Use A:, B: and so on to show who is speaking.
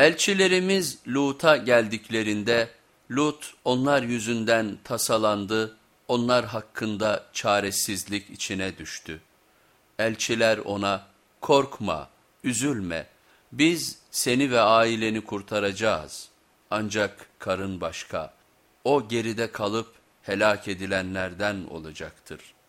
A: Elçilerimiz Lut'a geldiklerinde Lut onlar yüzünden tasalandı, onlar hakkında çaresizlik içine düştü. Elçiler ona korkma, üzülme, biz seni ve aileni kurtaracağız. Ancak karın başka, o geride kalıp helak edilenlerden olacaktır.''